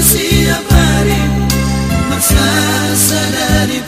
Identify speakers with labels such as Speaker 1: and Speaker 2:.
Speaker 1: siapa rin magsasalari